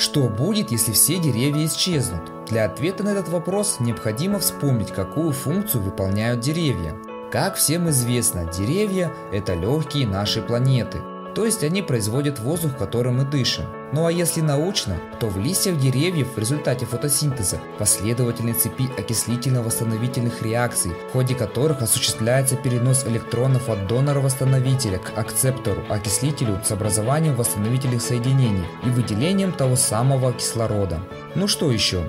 Что будет, если все деревья исчезнут? Для ответа на этот вопрос необходимо вспомнить, какую функцию выполняют деревья. Как всем известно, деревья – это легкие нашей планеты, то есть они производят воздух, которым мы дышим. Ну а если научно, то в листьях деревьев в результате фотосинтеза последовательной цепи окислительно-восстановительных реакций, в ходе которых осуществляется перенос электронов от донора-восстановителя к акцептору, окислителю с образованием восстановительных соединений и выделением того самого кислорода. Ну что еще?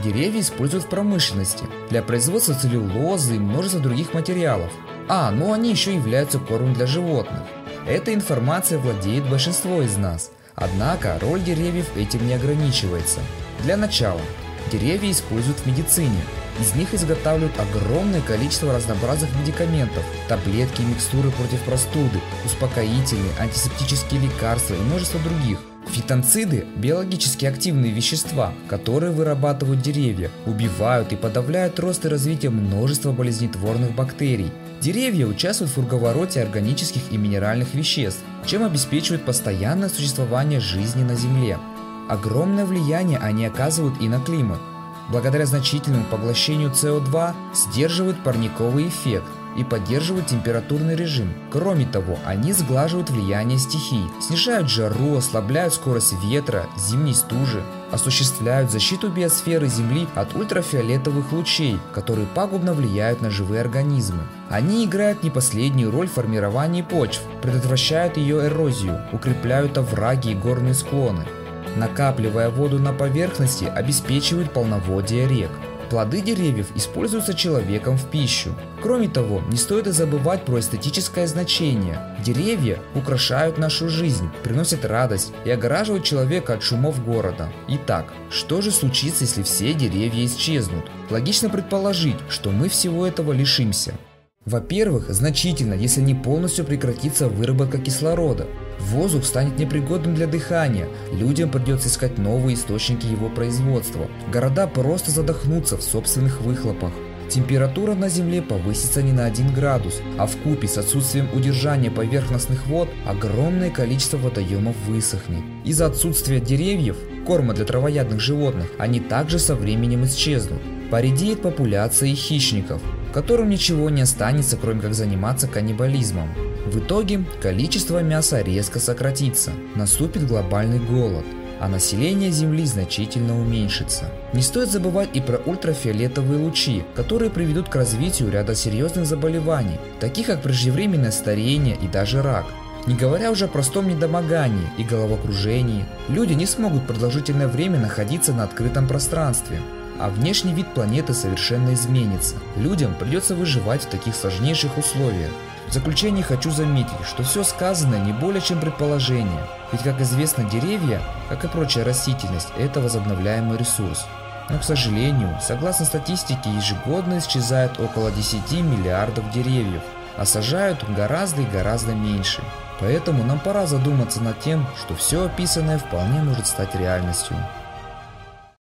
Деревья используют в промышленности для производства целлюлозы и множества других материалов. А, ну они еще являются кормом для животных. Эта информация владеет большинство из нас. Однако роль деревьев этим не ограничивается. Для начала, деревья используют в медицине. Из них изготавливают огромное количество разнообразных медикаментов, таблетки и микстуры против простуды, успокоительные, антисептические лекарства и множество других. Фитонциды – биологически активные вещества, которые вырабатывают деревья, убивают и подавляют рост и развитие множества болезнетворных бактерий. Деревья участвуют в круговороте органических и минеральных веществ, чем обеспечивают постоянное существование жизни на Земле. Огромное влияние они оказывают и на климат. Благодаря значительному поглощению СО2 сдерживают парниковый эффект, и поддерживают температурный режим. Кроме того, они сглаживают влияние стихий, снижают жару, ослабляют скорость ветра, зимней стужи, осуществляют защиту биосферы Земли от ультрафиолетовых лучей, которые пагубно влияют на живые организмы. Они играют не последнюю роль в формировании почв, предотвращают ее эрозию, укрепляют овраги и горные склоны. Накапливая воду на поверхности, обеспечивают полноводие рек. Плоды деревьев используются человеком в пищу. Кроме того, не стоит и забывать про эстетическое значение. Деревья украшают нашу жизнь, приносят радость и огораживают человека от шумов города. Итак, что же случится, если все деревья исчезнут? Логично предположить, что мы всего этого лишимся. Во-первых, значительно, если не полностью прекратится выработка кислорода. Воздух станет непригодным для дыхания, людям придется искать новые источники его производства. Города просто задохнутся в собственных выхлопах. Температура на Земле повысится не на 1 градус, а в купе с отсутствием удержания поверхностных вод огромное количество водоемов высохнет. Из-за отсутствия деревьев, корма для травоядных животных, они также со временем исчезнут. Поредеет популяция хищников, которым ничего не останется, кроме как заниматься каннибализмом. В итоге количество мяса резко сократится, наступит глобальный голод, а население Земли значительно уменьшится. Не стоит забывать и про ультрафиолетовые лучи, которые приведут к развитию ряда серьезных заболеваний, таких как преждевременное старение и даже рак. Не говоря уже о простом недомогании и головокружении, люди не смогут продолжительное время находиться на открытом пространстве а внешний вид планеты совершенно изменится. Людям придется выживать в таких сложнейших условиях. В заключение хочу заметить, что все сказанное не более чем предположение, ведь как известно деревья, как и прочая растительность, это возобновляемый ресурс. Но, к сожалению, согласно статистике, ежегодно исчезает около 10 миллиардов деревьев, а сажают гораздо и гораздо меньше. Поэтому нам пора задуматься над тем, что все описанное вполне может стать реальностью.